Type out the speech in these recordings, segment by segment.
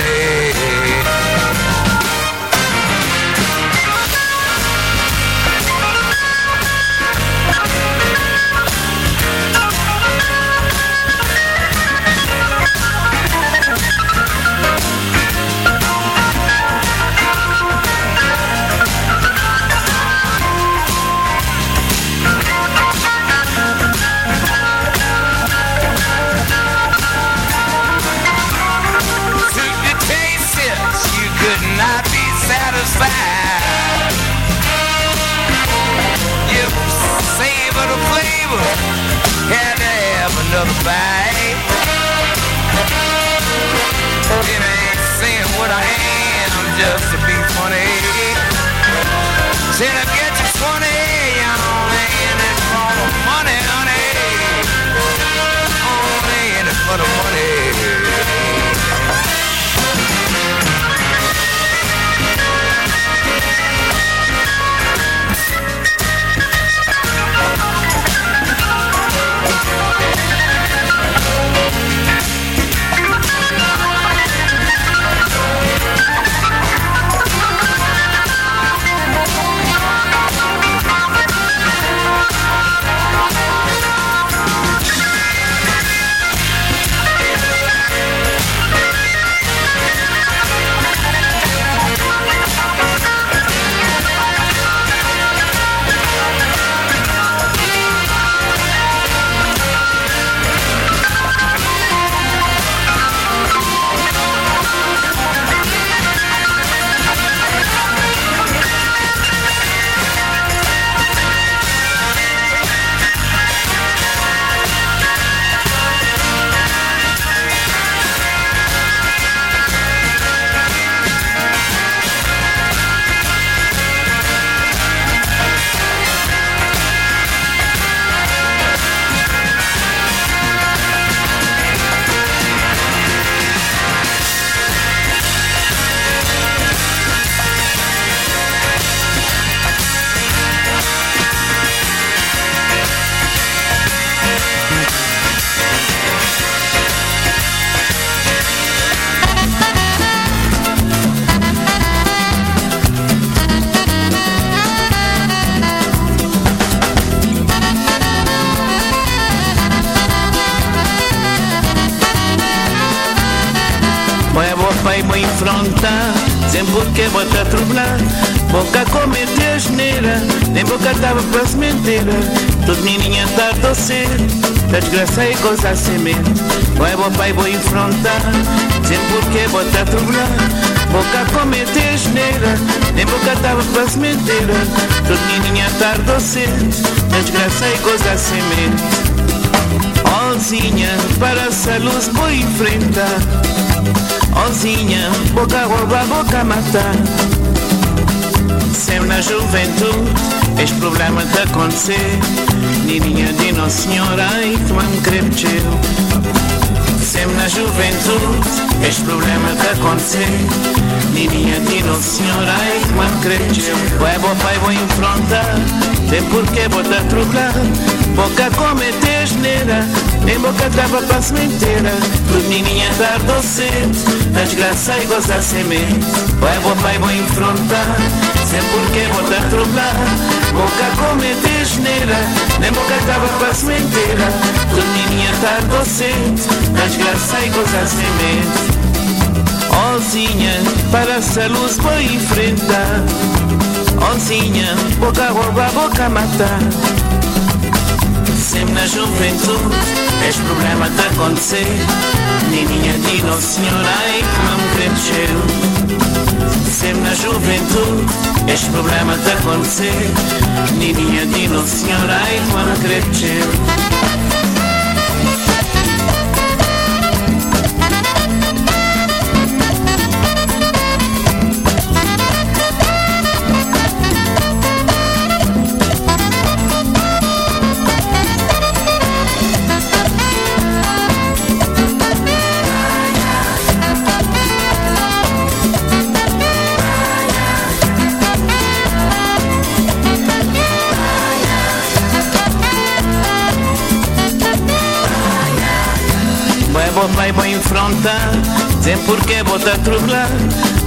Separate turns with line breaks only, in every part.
money. cosa se met
Băi, pai, vou enfrentar, sem porque vou te trugna Boca comete negra Nem boca tava pras mentira. Tot nininha tardoce Desgraça e coisa assim se met Onzinha, para essa luz vou enfrentar. Onzinha, boca rouba, boca matar Sempre na juventude, este problema de acontecer. Nininha de Nossa Senhora, ai, tu me cresceu Sempre na juventude, este problema de acontecer Niñatino signorai quan crece Vuoi fai vuoi infrontare Te perché vuoi truccare Boca come te nem boca tava pra sementeira Pro menininha dar doce Na desgraça e gozar semente. Vai, vou, vai, vou enfrentar Sem porquê vou dar trocar. Boca come de Nem boca tava pra sementeira Pro menininha dar doce Na desgraça e gozar semente. Ozinha, para essa luz vou enfrentar Ozinha, boca rouba, boca matar. Sempre na juventude Este problema de acontecer. Nininha de Nossa Senhora ai que me cresceu Sempre na juventude Este problema de acontecer. Nininha de Nossa Senhora ai que me cresceu vai vou enfrentar Sem porquê vou te atropelar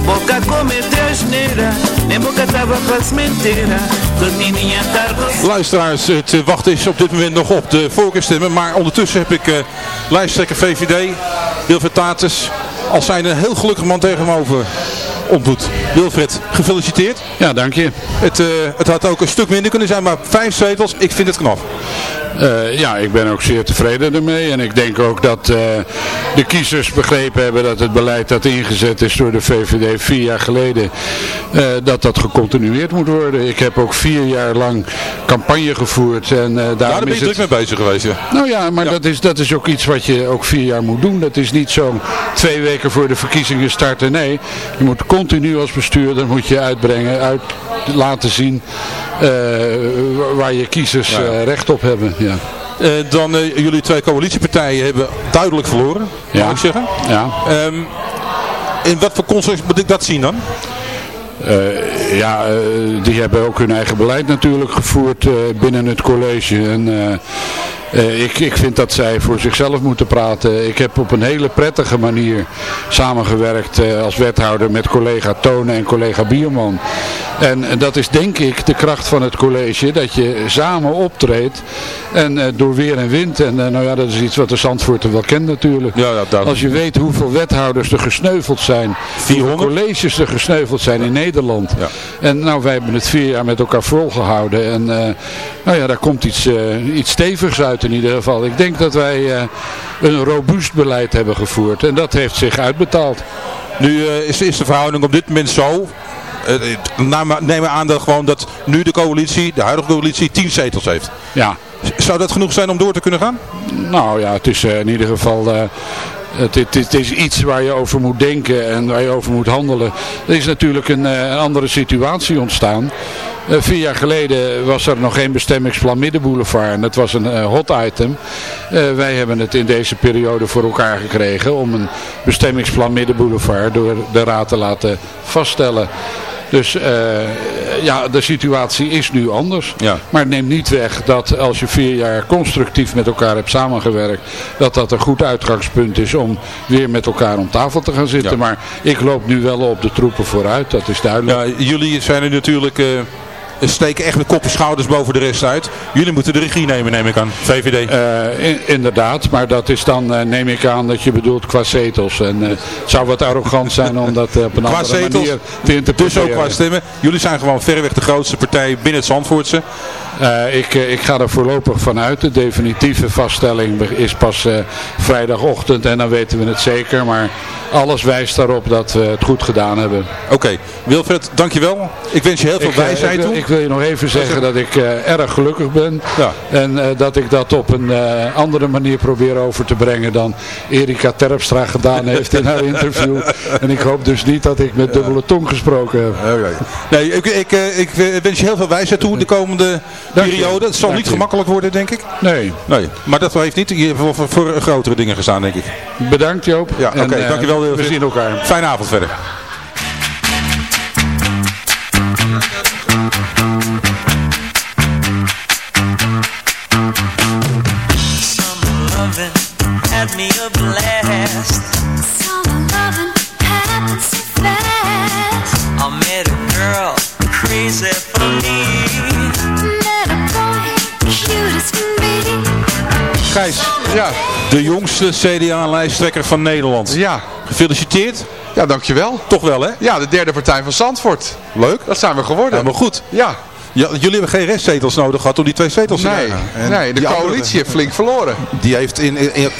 Boca cometer asneira Nem boca tava pra sementeira Tot menininha tarde
Luisteraars, het wachten is op dit moment nog op de voorkeurstemmen. Maar ondertussen heb ik uh, lijsttrekker VVD, Wilfred Tatus, als zijn een heel gelukkig man tegenover ontmoet. Wilfred, gefeliciteerd.
Ja, dank je.
Het, uh, het had ook een stuk minder kunnen zijn, maar vijf zetels, ik vind het knap.
Uh, ja, ik ben ook zeer tevreden ermee. En ik denk ook dat uh, de kiezers begrepen hebben dat het beleid dat ingezet is door de VVD vier jaar geleden, uh, dat dat gecontinueerd moet worden. Ik heb ook vier jaar lang campagne gevoerd. En,
daar ben je druk het... mee bezig geweest. Ja.
Nou ja, maar ja. Dat, is, dat is ook iets wat je ook vier jaar moet doen. Dat is niet zo twee weken voor de verkiezingen starten. Nee, je moet continu als bestuurder moet je uitbrengen, uit laten zien waar je kiezers ja. recht op hebben. Ja.
Uh, dan jullie twee coalitiepartijen hebben duidelijk verloren,
ja.
ik zeggen.
Ja.
Um, in wat voor context moet ik dat zien dan?
Uh, ja, die hebben ook hun eigen beleid natuurlijk gevoerd binnen het college. En uh, ik, ik vind dat zij voor zichzelf moeten praten. Ik heb op een hele prettige manier samengewerkt uh, als wethouder met collega Tonen en collega Bierman. En, en, dat is denk ik de kracht van het college, dat je samen optreedt en uh, door weer en wind. En nou ja, dat is iets wat de Zandvoorten wel kent natuurlijk.
Ja, ja,
als je weet hoeveel wethouders er gesneuveld zijn,
400?
hoeveel colleges er gesneuveld zijn in Nederland.
Ja.
En nou, wij hebben het vier jaar met elkaar volgehouden. En nou ja, daar komt iets, iets stevigs uit in ieder geval. Ik denk dat wij uh, een robuust beleid hebben gevoerd. En dat heeft zich uitbetaald.
Nu uh, is, is de verhouding op dit moment zo. Uh, neem aan dat, gewoon dat nu de coalitie, de huidige coalitie, 10 zetels heeft.
Ja.
Zou dat genoeg zijn om door te kunnen gaan?
Nou ja, het is in ieder geval... Het, het, het, is iets waar je over moet denken en waar je over moet handelen. Er is natuurlijk een, een andere situatie ontstaan. Uh, vier jaar geleden was er nog geen bestemmingsplan Middenboulevard. En dat was een uh, hot item. Uh, wij hebben het in deze periode voor elkaar gekregen om een bestemmingsplan Middenboulevard door de raad te laten vaststellen. Dus ja, de situatie is nu anders.
Ja.
Maar het neemt niet weg dat als je vier jaar constructief met elkaar hebt samengewerkt, dat dat een goed uitgangspunt is om weer met elkaar om tafel te gaan zitten.
Ja.
Maar ik loop nu wel op de troepen vooruit, dat is duidelijk.
Ja, jullie zijn er natuurlijk steken echt met kop en schouders boven de rest uit. Jullie moeten de regie nemen, neem ik aan. VVD.
Eh, in- inderdaad, maar dat is dan, eh, neem ik aan, dat je bedoelt qua zetels. En eh, het zou wat arrogant zijn om dat op een
Qua
andere
zetels,
manier te
dus
interpreteren.
ook qua stemmen. Jullie zijn gewoon verreweg de grootste partij binnen het Zandvoortse.
Eh, ik, eh, ik ga er voorlopig vanuit. De definitieve vaststelling is pas eh, vrijdagochtend en dan weten we het zeker. Maar alles wijst daarop dat we het goed gedaan hebben.
Oké, Wilfred, dankjewel. Ik wens je heel veel
Ik,
wijsheid
ik, wil-
toe.
ik wil je nog even zeggen dat ik erg gelukkig ben.
Ja.
En dat ik dat op een andere manier probeer over te brengen dan Erika Terpstra gedaan heeft in haar interview. En ik hoop dus niet dat ik met dubbele tong gesproken heb.
Oké. Nee, ik, ik, ik wens je heel veel wijsheid toe de komende. Periode. Het zal
Dank
niet
je.
gemakkelijk worden, denk ik.
Nee,
Nee, maar dat heeft niet. Je hebt voor, voor, voor grotere dingen gestaan, denk ik.
bedankt Joop.
Ja, oké,
eh,
dankjewel,
We
Wilfried.
zien elkaar.
Fijne avond verder.
Summer loving had me a.
Gijs,
Ja,
de jongste CDA-lijsttrekker van Nederland.
ja.
Gefeliciteerd.
Ja, dankjewel.
Toch wel, hè?
Ja, de derde partij van Zandvoort.
Leuk.
Dat zijn we geworden.
Helemaal goed.
Ja,
Ja, jullie hebben geen restzetels nodig gehad om die twee zetels te
nee,
krijgen. En
nee, de
andere-
coalitie heeft flink verloren.
Die heeft in, in, in-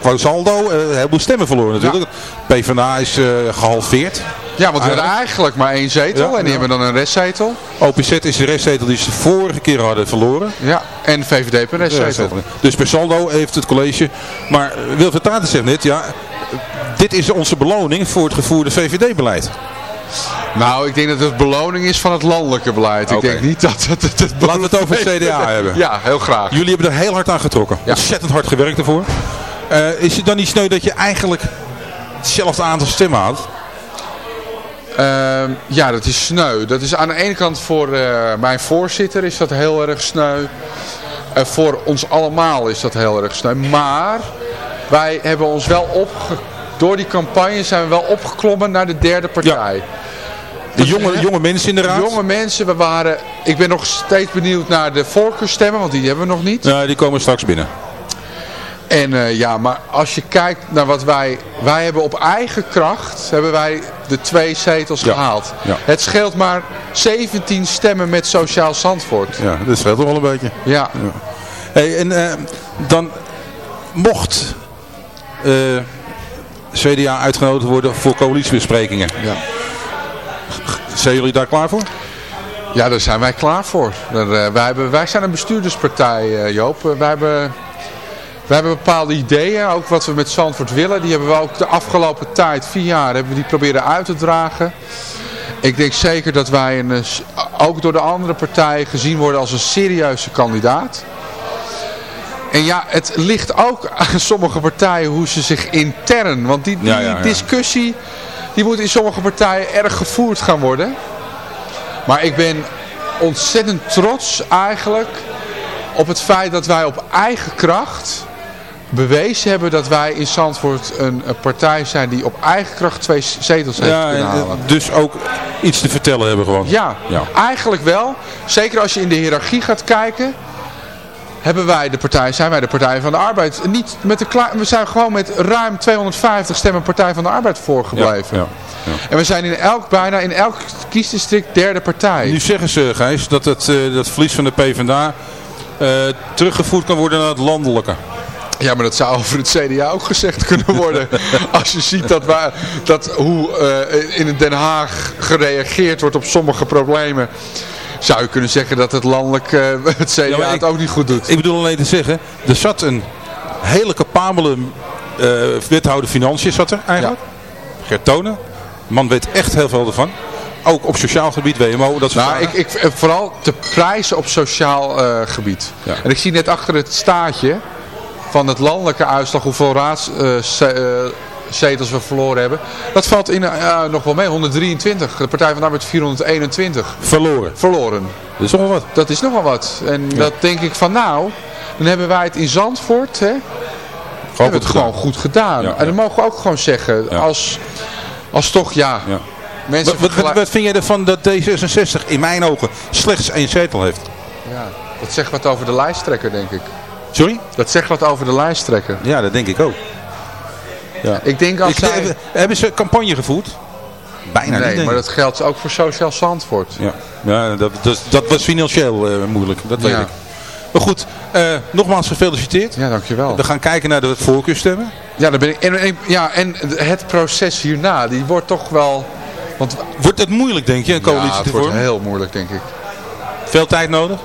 qua, saldo heleboel stemmen verloren natuurlijk. PvdA is eh, gehalveerd.
Ja, want we hadden eigenlijk maar één zetel
Ja,
en die hebben dan een restzetel.
OPZ is de restzetel die ze vorige keer hadden verloren.
Ja, en VVD heeft een restzetel.
Dus per saldo heeft het college. Maar eh, Wilfried Taten zegt net, ja, dit is onze beloning voor het gevoerde VVD-beleid.
Nou, ik denk dat het beloning is van het landelijke beleid. Ik denk niet dat het... het, het
Laten we het over het CDA hebben.
Ja, heel graag.
Jullie hebben er heel hard aan getrokken.
Ja.
Ontzettend hard gewerkt ervoor. Eh, is het dan niet sneu dat je eigenlijk hetzelfde aantal stemmen had?
Ehm, ja, dat is sneu. Dat is aan de ene kant voor eh, mijn voorzitter is dat heel erg sneu. Eh, voor ons allemaal is dat heel erg sneu. Maar wij hebben ons wel opge... Door die campagne zijn we wel opgeklommen naar de derde partij.
De jonge, jonge mensen in de raad?
Jonge mensen, we waren... Ik ben nog steeds benieuwd naar de voorkeurstemmen, want die hebben we nog niet.
Ja, die komen straks binnen.
En eh, ja, maar als je kijkt naar wat wij... Wij hebben op eigen kracht hebben wij de twee zetels
Ja.
gehaald.
Ja.
Het scheelt maar 17 stemmen met Sociaal Zandvoort.
Ja, dat scheelt toch wel een beetje.
Ja.
Hey, en eh, dan mocht eh, CDA uitgenodigd worden voor coalitiebesprekingen.
Ja.
Zijn jullie daar klaar voor?
ja, daar zijn wij klaar voor. Daar, wij, hebben, wij zijn een bestuurderspartij, Joop. Wij hebben... We hebben bepaalde ideeën, ook wat we met Zandvoort willen. Die hebben we ook de afgelopen tijd, vier jaar, hebben we die proberen uit te dragen. Ik denk zeker dat wij een, eh, ook door de andere partijen gezien worden als een serieuze kandidaat. En ja, het ligt ook aan sommige partijen hoe ze zich intern... Want die, die
Ja, ja, ja.
discussie die moet in sommige partijen erg gevoerd gaan worden. Maar ik ben ontzettend trots eigenlijk op het feit dat wij op eigen kracht bewezen hebben dat wij in Zandvoort een, een partij zijn die op eigen kracht twee zetels heeft
Ja,
kunnen
en, eh,
halen.
dus ook iets te vertellen hebben gewoon.
Ja,
Ja.
eigenlijk wel. Zeker als je in de hiërarchie gaat kijken. Hebben wij de partij, zijn wij de Partij van de Arbeid. Niet met de we zijn gewoon met ruim 250 stemmen Partij van de Arbeid voorgebleven.
Ja, ja.
En we zijn in elk, bijna in elk kiesdistrict derde partij.
Nu zeggen ze, Gijs, dat het, eh, dat verlies van de PvdA eh, teruggevoerd kan worden naar het landelijke.
Ja, maar dat zou over het CDA ook gezegd kunnen worden. Als je ziet dat, wij, dat hoe eh, in Den Haag gereageerd wordt op sommige problemen. Zou je kunnen zeggen dat het landelijk eh, het CDA
ik-
het ook niet goed doet.
Ik bedoel alleen te zeggen, er zat een hele capabele eh, wethouder financiën zat er eigenlijk. Gert Tonen. Man weet echt heel veel ervan. Ook op sociaal gebied, WMO, dat soort
Nou, ik, ik, vooral de prijzen op sociaal gebied.
Ja.
En ik zie net achter het staatje van het landelijke uitslag hoeveel raadszetels we verloren hebben. Dat valt in, eh, nog wel mee, 123. De Partij van de Arbeid 421.
Verloren.
Verloren.
Dat is wel wat.
Dat is nogal wat. En dat denk ik van nou, dan hebben wij het in Zandvoort, hè, hebben we het gewoon goed gedaan.
Ja,
en dan
ja.
mogen we ook gewoon zeggen, als, als toch ja. Mensen
Wat, wat vind jij ervan dat D66 in mijn ogen slechts één zetel heeft?
Ja, dat zegt wat over de lijsttrekker, denk ik.
Sorry?
Dat zegt wat over de lijsttrekker.
Ja, dat denk ik ook. Ja.
Ik denk als
Ik-
zij...
Hebben ze campagne gevoerd? Bijna niet,
Nee,
denk
maar dat geldt ook voor Sociaal Zandvoort.
Ja, ja dat, dat, dat was financieel eh, moeilijk, dat weet
Ja.
ik. Maar goed, eh, nogmaals gefeliciteerd.
Ja, dankjewel.
We gaan kijken naar de voorkeurstemmen.
Ja, daar ben ik. En, en- ja, en het proces hierna, die wordt toch wel... Want
Wordt het moeilijk, denk je, een
ja,
coalitie
het
te
wordt
vormen?
heel moeilijk, denk ik.
Veel tijd nodig?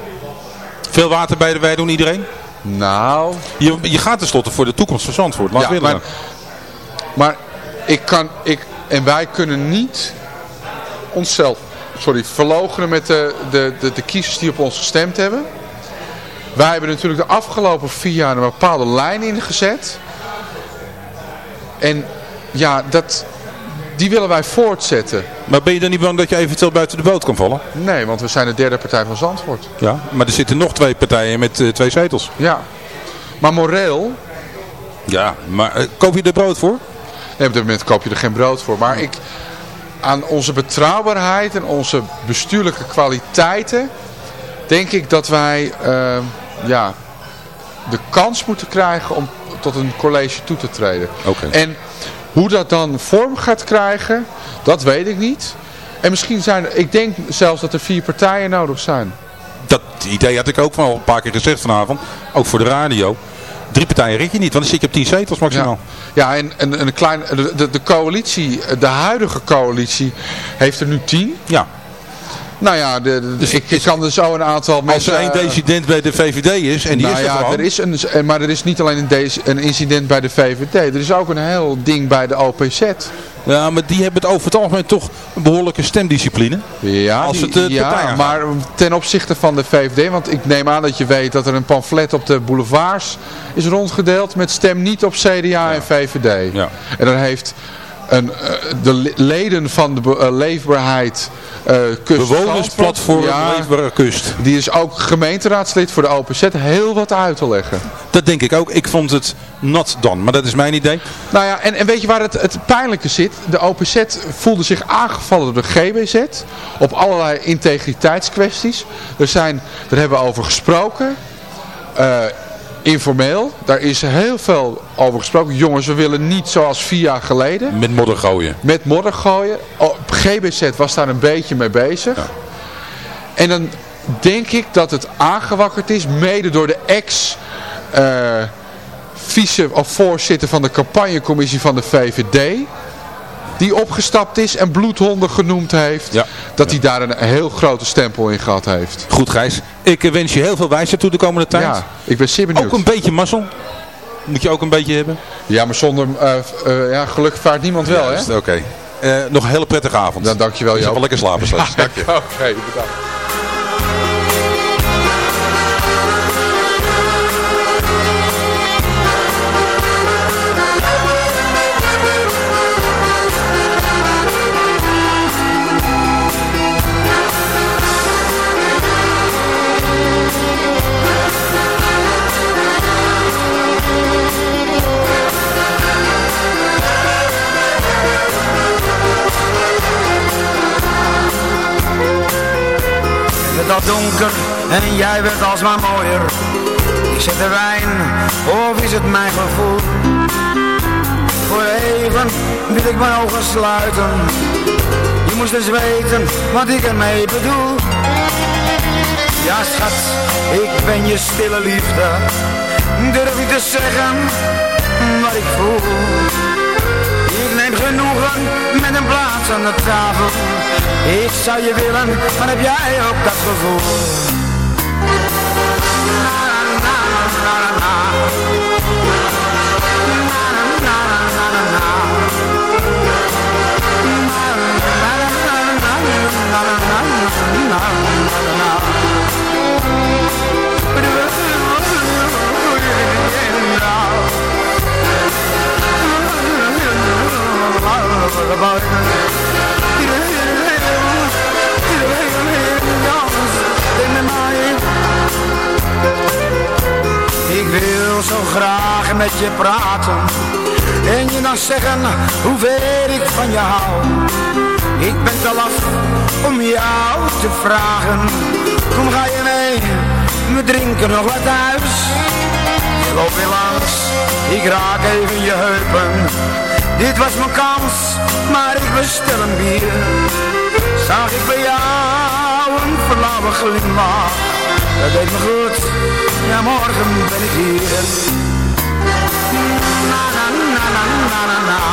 Veel water bij de wei doen iedereen?
Nou,
Je, je gaat tenslotte voor de toekomst van Zandvoort. Laat
Ja,
willen.
maar, maar ik kan, ik, en wij kunnen niet onszelf, sorry, verloochenen met de, de, de, de kiezers die op ons gestemd hebben. Wij hebben natuurlijk de afgelopen vier jaar een bepaalde lijn ingezet. En ja, dat, die willen wij voortzetten.
Maar ben je dan niet bang dat je eventueel buiten de boot kan vallen?
Nee, want we zijn de derde partij van Zandvoort.
Ja. Maar er zitten nog twee partijen met eh, twee zetels.
Ja. Maar moreel,
Ja. Maar eh, koop je er brood voor?
Nee, op dit moment koop je er geen brood voor. Maar ik, aan onze betrouwbaarheid en onze bestuurlijke kwaliteiten, denk ik dat wij eh, ja, de kans moeten krijgen om tot een college toe te treden.
Oké.
En hoe dat dan vorm gaat krijgen, dat weet ik niet. En misschien zijn er, ik denk zelfs dat er vier partijen nodig zijn.
Dat idee had ik ook wel een paar keer gezegd vanavond. Ook voor de radio. Drie partijen red je niet, want dan zit je op tien zetels maximaal.
Ja, ja en, en een klein, de, de, de coalitie, de huidige coalitie, heeft er nu tien.
Ja.
Nou ja, de, de-
Dus
ik, ik kan er zo een aantal
Als
mensen...
er één
eh,
dissident bij de VVD is en die
nou
is er
ja, er is een, eh, maar er is niet alleen een, incident bij de VVD. Er is ook een heel ding bij de OPZ.
Ja, maar die hebben het over het algemeen toch een behoorlijke stemdiscipline.
Ja,
Als het, eh,
ja maar ten opzichte van de VVD, want ik neem aan dat je weet dat er een pamflet op de boulevards is rondgedeeld met stem niet op CDA en VVD.
Ja.
En dan heeft een, eh, de le- leden van de be- eh, leefbaarheid eh kust
Bewonersplatform
ja,
Leefbare Kust.
die is ook gemeenteraadslid voor de OPZ heel wat uit te leggen.
Dat denk ik ook. Ik vond het nat dan, maar dat is mijn idee.
Nou ja, en, en weet je waar het, het pijnlijke zit? De OPZ voelde zich aangevallen door de GBZ op allerlei integriteitskwesties. Er zijn, daar hebben we over gesproken. Informeel, daar is heel veel over gesproken. Jongens, we willen niet zoals vier jaar geleden.
Met modder gooien.
Met modder gooien. Oh, GBZ was daar een beetje mee bezig. En dan denk ik dat het aangewakkerd is, mede door de ex... eh, vice of voorzitter van de campagnecommissie van de VVD. Die opgestapt is en bloedhonden genoemd heeft.
Ja.
Dat hij daar een heel grote stempel in gehad heeft.
Goed Gijs, ik eh, wens je heel veel wijsheid toe de komende tijd.
Ja, ik ben zeer benieuwd.
Ook een beetje mazzel. Moet je ook een beetje hebben.
Ja, maar zonder eh, eh, ja, geluk vaart niemand wel,
Juist,
hè?
Oké. Nog een hele prettige avond.
Dan dankjewel,
Je zal
Joop.
wel lekker slapen straks. Dank je.
Oké, bedankt.
Donker en jij werd alsmaar mooier. Ik zet de wijn, of is het mijn gevoel? Voor even wil ik mijn ogen sluiten. Je moest eens weten wat ik ermee bedoel. Ja schat, ik ben je stille liefde. Durf ik te zeggen wat ik voel? Met een plaats aan de tafel. Ik zou je willen, maar heb jij ook dat gevoel? En je dan zeggen hoeveel ik van je hou Ik ben te laf om jou te vragen. Kom ga je mee, we drinken nog wat thuis. Je loopt weer ik raak even je heupen. Dit was mijn kans, maar ik bestel een bier. Zag ik bij jou een flauwe glimlach. Dat deed me goed, ja morgen ben ik hier. Na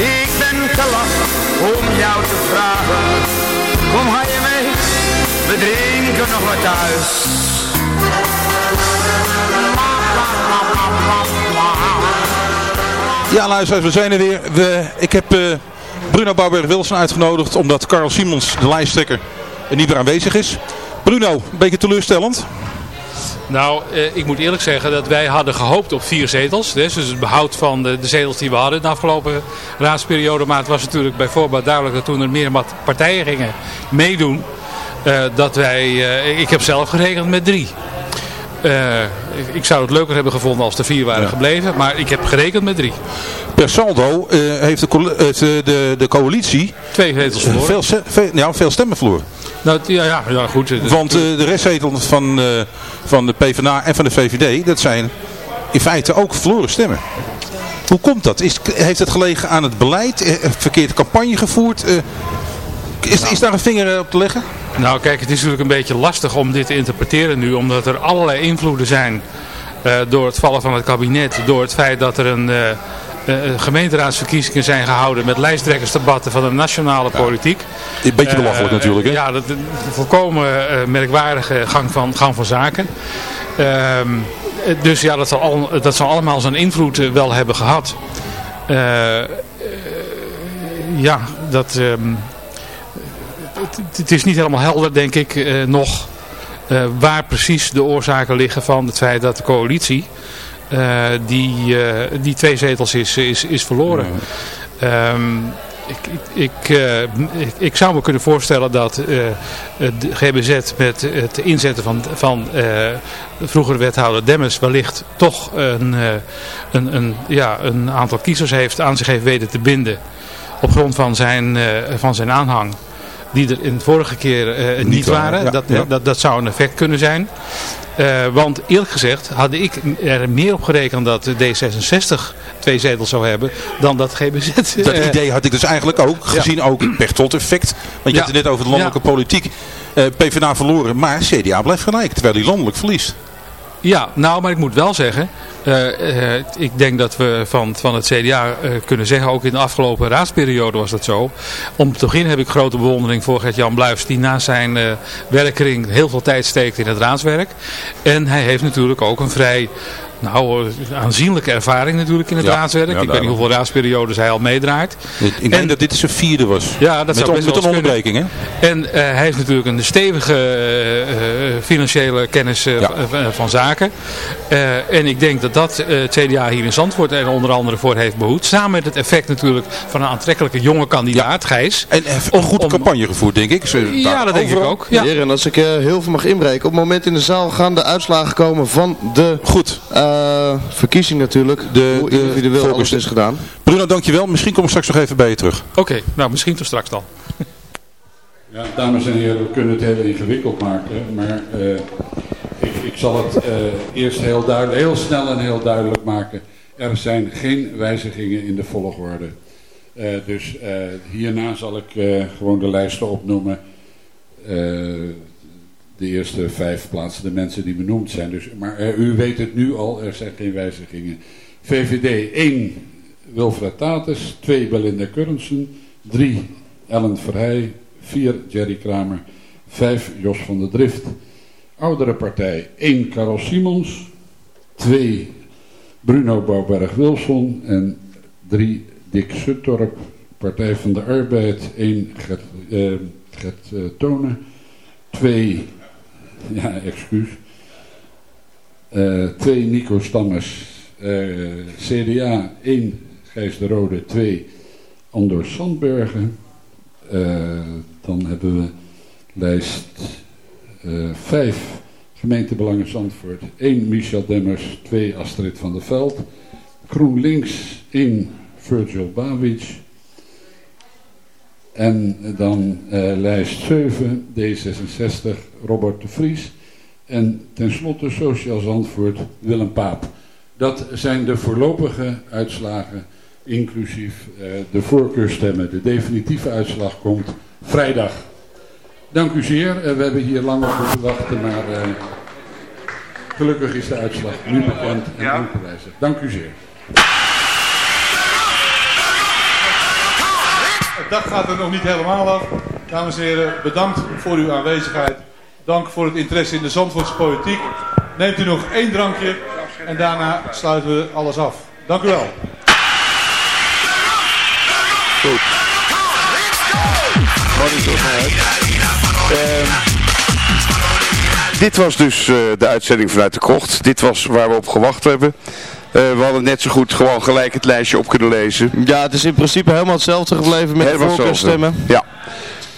Ik ben te om jou te vragen Kom ga je mee, we drinken nog wat thuis
Ja, luisteraars, we zijn er weer. We, ik heb eh, Bruno Bouwberg-Wilson uitgenodigd omdat Carl Simons, de lijsttrekker, er niet meer aanwezig is. Bruno, een beetje teleurstellend.
Nou, eh, ik moet eerlijk zeggen dat wij hadden gehoopt op vier zetels. Dus het behoud van de, de zetels die we hadden de afgelopen raadsperiode. Maar het was natuurlijk bij voorbaat duidelijk dat toen er meer partijen gingen meedoen. eh, dat wij, eh, ik heb zelf gerekend met drie. Ik, zou het leuker hebben gevonden als er vier waren gebleven. Maar ik heb gerekend met drie.
Per saldo heeft de, de, de coalitie
Twee zetels verloren.
veel, veel, ja, veel stemmen verloren.
Nou, ja, ja, ja, goed.
Want eh, de restzetels van, eh, van de PvdA en van de VVD, dat zijn in feite ook verloren stemmen. Hoe komt dat? Is, heeft het gelegen aan het beleid? Eh, verkeerde campagne gevoerd? Is, is daar een vinger op te leggen?
Nou kijk, het is natuurlijk een beetje lastig om dit te interpreteren nu, omdat er allerlei invloeden zijn door het vallen van het kabinet, door het feit dat er een eh, eh, gemeenteraadsverkiezingen zijn gehouden met lijsttrekkersdebatten van de nationale politiek.
Een beetje belachelijk
Eh,
natuurlijk. Hè?
Ja, dat een volkomen merkwaardige gang van, gang van zaken. Ehm, eh, dus ja, dat zal, al, dat zal allemaal zijn invloed wel hebben gehad. Eh, eh, ja, dat... ehm, het, is niet helemaal helder, denk ik, nog waar precies de oorzaken liggen van het feit dat de coalitie die, eh, die twee zetels is, is, is verloren. Ehm, ik, ik, ik, eh, ik, ik zou me kunnen voorstellen dat eh, de GBZ met het inzetten van, van eh, de vroegere wethouder Demmers wellicht toch een, eh, een, een, ja, een aantal kiezers heeft, aan zich heeft weten te binden op grond van zijn, eh, van zijn aanhang. Die er in de vorige keer eh, niet,
waren,
waren.
ja,
dat,
ja.
Dat, dat zou een effect kunnen zijn. Eh, want eerlijk gezegd had ik er meer op gerekend dat de D66 twee zetels zou hebben dan dat GBZ.
Dat
eh,
idee had ik dus eigenlijk ook, gezien ook het Pechtold-effect. Want je
Ja.
hebt het net over de landelijke politiek. Eh, PvdA verloren, maar CDA blijft gelijk, terwijl hij landelijk verliest.
Ja, nou, maar ik moet wel zeggen, eh, eh, ik denk dat we van, van het CDA eh, kunnen zeggen, ook in de afgelopen raadsperiode was dat zo. Om te beginnen heb ik grote bewondering voor Gert-Jan Bluis, die na zijn werkring heel veel tijd steekt in het raadswerk. En hij heeft natuurlijk ook een vrij... Nou, aanzienlijke ervaring natuurlijk in het
Ja,
raadswerk.
ja,
ik weet niet hoeveel raadsperiodes hij al meedraait.
Ik denk
En-
dat dit zijn vierde was.
Ja, dat
met
zou
on-
best
met een onderbreking, hè?
En eh, hij heeft natuurlijk een stevige eh, eh, financiële kennis
Ja.
van zaken. Eh, en ik denk dat dat eh, het CDA hier in Zandvoort er onder andere voor heeft behoed. Samen met het effect natuurlijk van een aantrekkelijke jonge kandidaat, Gijs.
En een goede
om-
campagne gevoerd, denk ik. Ze-
Ja, dat denk ik ook. Ja.
Heren, als ik eh, heel veel mag inbreken. Op het moment in de zaal gaan de uitslagen komen van de
Goed.
Eh, verkiezing natuurlijk.
De-
hoe
de
individueel alles is gedaan.
Bruno, dankjewel. Misschien kom ik straks nog even bij je terug.
Oké, nou misschien tot straks dan.
Ja, dames en heren, we kunnen het heel ingewikkeld maken, maar eh, ik, ik zal het eh, eerst heel, duidelijk, heel snel en heel duidelijk maken. Er zijn geen wijzigingen in de volgorde. Eh, dus eh, hierna zal ik eh, gewoon de lijsten opnoemen. De eerste vijf plaatsen de mensen die benoemd zijn. Dus, maar eh, u weet het nu al, er zijn geen wijzigingen. VVD 1, Wilfred Tatus. 2, Belinda Currensen. 3, Ellen Verheij. 4, Jerry Kramer. 5, Jos van der Drift. Oudere partij 1, Karel Simons. 2, Bruno Bouwberg-Wilson en 3 Dick Suttorp, Partij van de Arbeid, 1 Gert, eh, Gert eh, Tonen, 2, ja excuus, eh 2 Nico Stammers, eh, CDA 1 Gijs de Rode, 2 Andor Sandbergen, Eh, dan hebben we lijst 5 gemeentebelangen Zandvoort, 1 Michel Demmers, 2 Astrid van der Veld, GroenLinks 1 Virgil Bawic en dan eh, lijst 7 D66 Robert de Vries en tenslotte Sociaal Zandvoort Willem Paap. Dat zijn de voorlopige uitslagen, inclusief eh, de voorkeurstemmen. De definitieve uitslag komt vrijdag. Dank u zeer. Eh, we hebben hier lang op moeten wachten, maar gelukkig is de uitslag nu bekend en aangewijzigd. Dank u zeer. Dag gaat er nog niet helemaal af. Dames en heren, bedankt voor uw aanwezigheid. Dank voor het interesse in de Zandvoortse politiek. Neemt u nog één drankje en daarna sluiten we alles af. Dank u wel.
Dit was dus eh, de uitzending vanuit de krocht. Dit was waar we op gewacht hebben. Eh, we hadden net zo goed gewoon gelijk het lijstje op kunnen lezen.
Ja, het is in principe helemaal hetzelfde gebleven met de
Helemaal
voorkeurstemmen.
hetzelfde. Ja.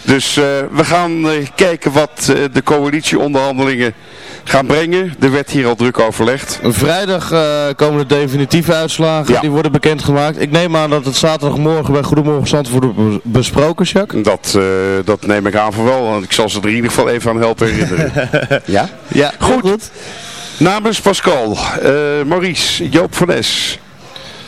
Dus eh, we gaan eh, kijken wat eh, de coalitieonderhandelingen gaan brengen. Er werd hier al druk overlegd.
Vrijdag eh, komen de definitieve uitslagen,
Ja.
die worden bekendgemaakt. Ik neem aan dat het zaterdagmorgen bij Goedemorgen Zandvoort wordt besproken, Jacques.
Dat, eh, dat neem ik aan voor wel, want ik zal ze er in ieder geval even aan helpen herinneren. ja?
Ja,
Goed. Namens Pascal, eh, Maurice, Joop van Es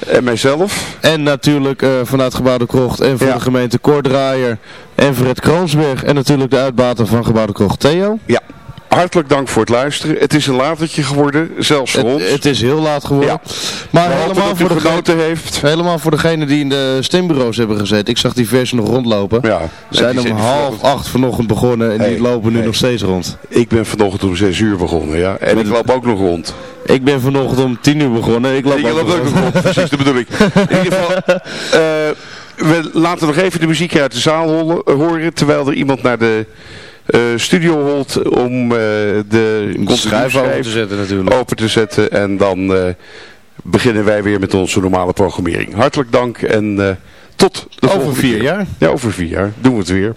en mijzelf.
En natuurlijk eh, vanuit Gebouw de Krocht en van
Ja.
de gemeente Koordraaier en Fred Kroonsberg. En natuurlijk de uitbater van Gebouw de Krocht, Theo.
Ja, hartelijk dank voor het luisteren. Het is een latertje geworden, zelfs voor ons.
Het, het is heel laat geworden.
Ja.
Maar
We
helemaal voor,
u
degene,
genoten heeft.
helemaal voor degenen die in de stembureaus hebben gezeten. Ik zag die versen nog rondlopen.
Ja,
We zijn
die
om half
vanochtend-
acht vanochtend begonnen en die lopen nu
hey.
nog steeds rond.
Ik ben vanochtend om 6 uur begonnen, ja. En ik loop ook nog rond.
Ik ben vanochtend om tien uur begonnen. Ik loop
Ik
ook
loop
nog
ook
rond.
nog rond, precies, dat bedoel ik. In ieder geval, eh, we laten nog even de muziek uit de zaal horen, terwijl er iemand naar de studio holt om eh, de
schijf open te zetten natuurlijk.
open te zetten. En dan eh, beginnen wij weer met onze normale programmering. Hartelijk dank en eh, tot de
Over
volgende
vier
keer.
jaar.
Ja, over vier jaar doen we het weer.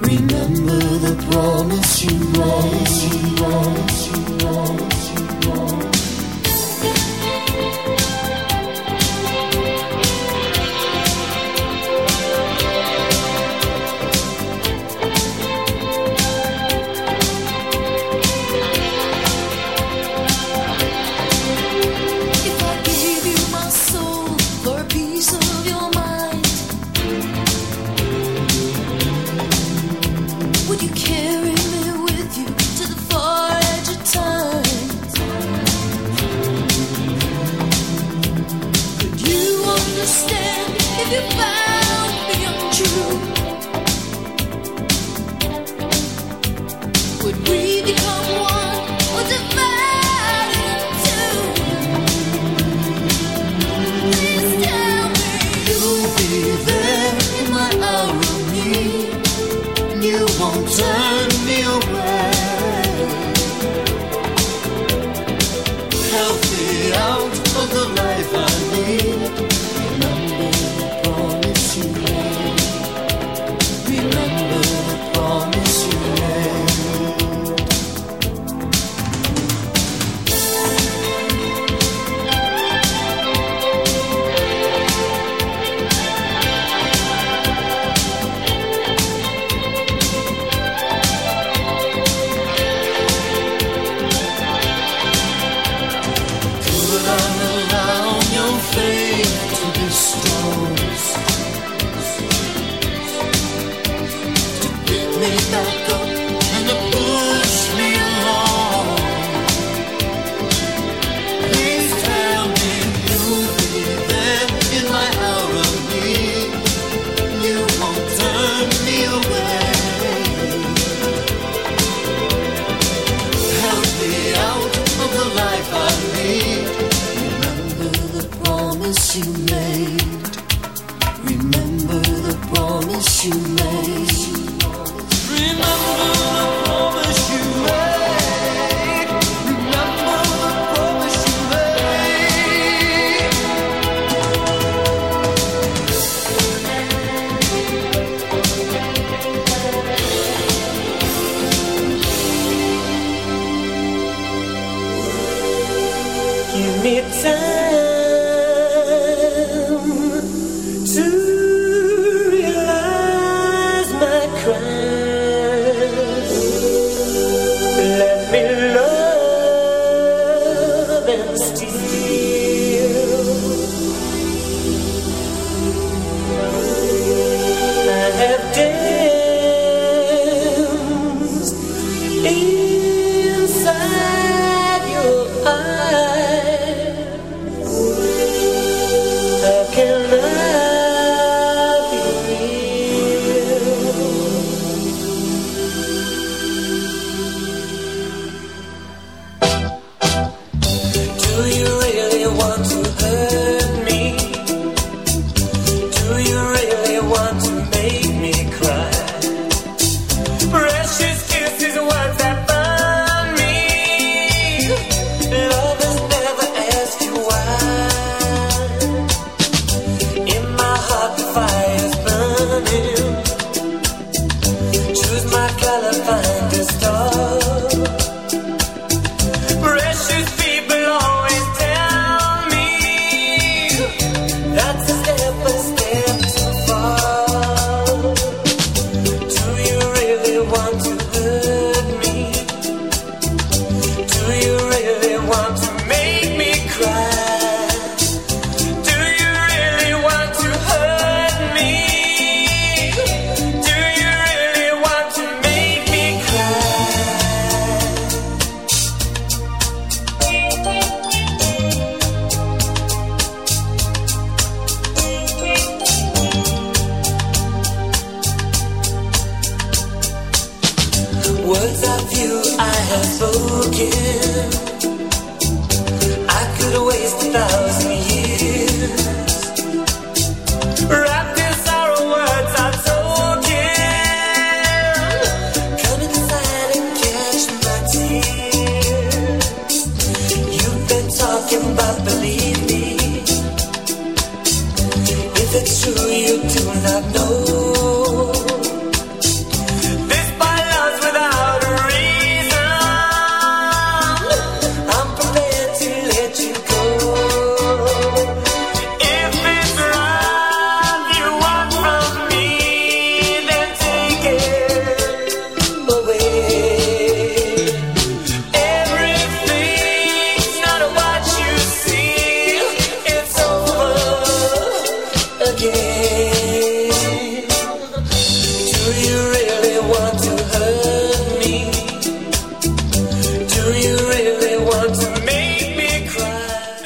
Remember the promise you made.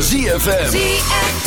ZFM.
ZFM.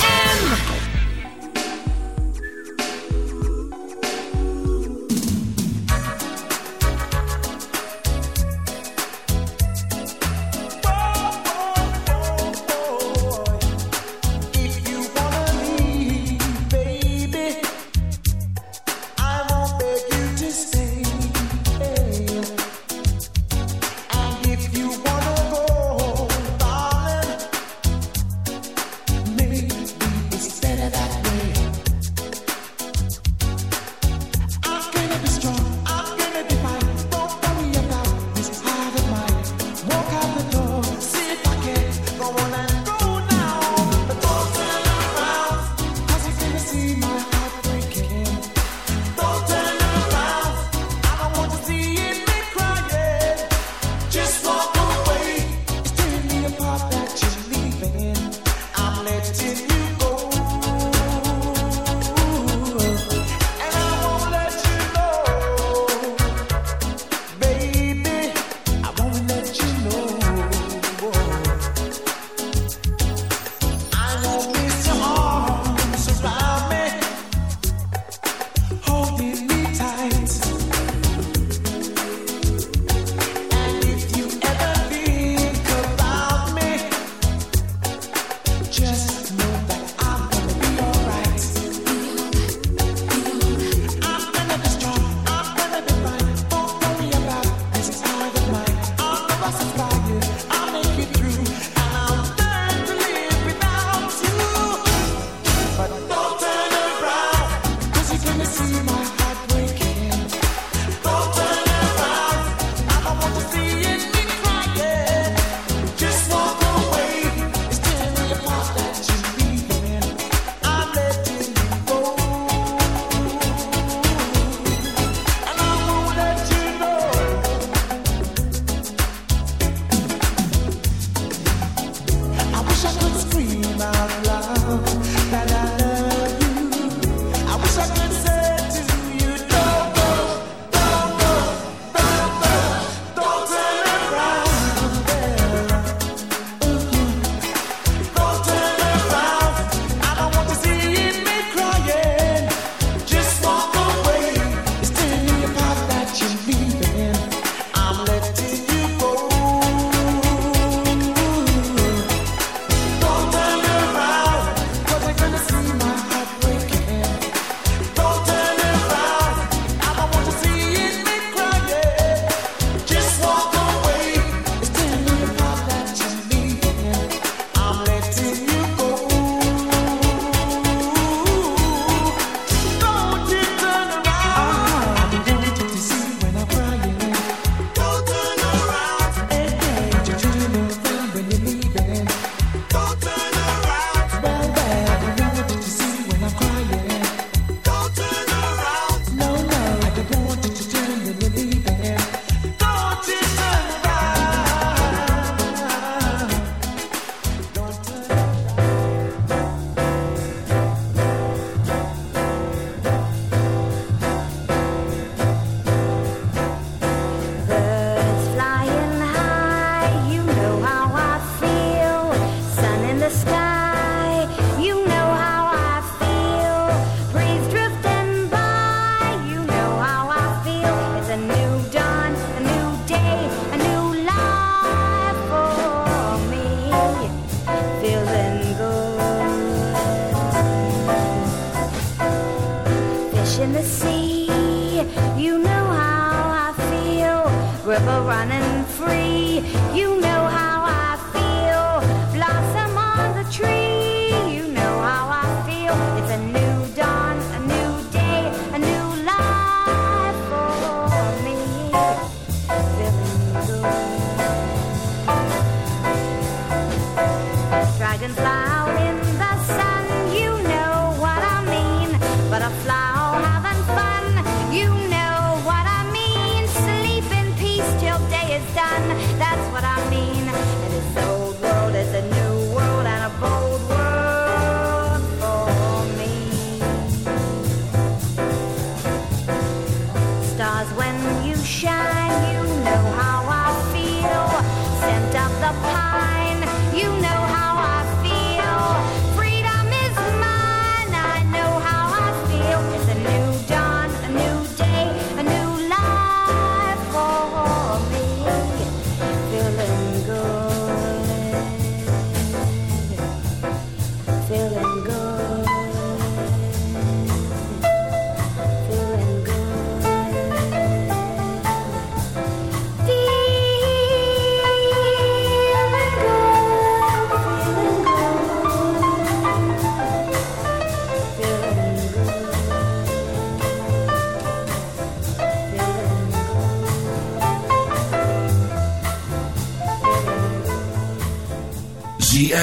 Dragonfly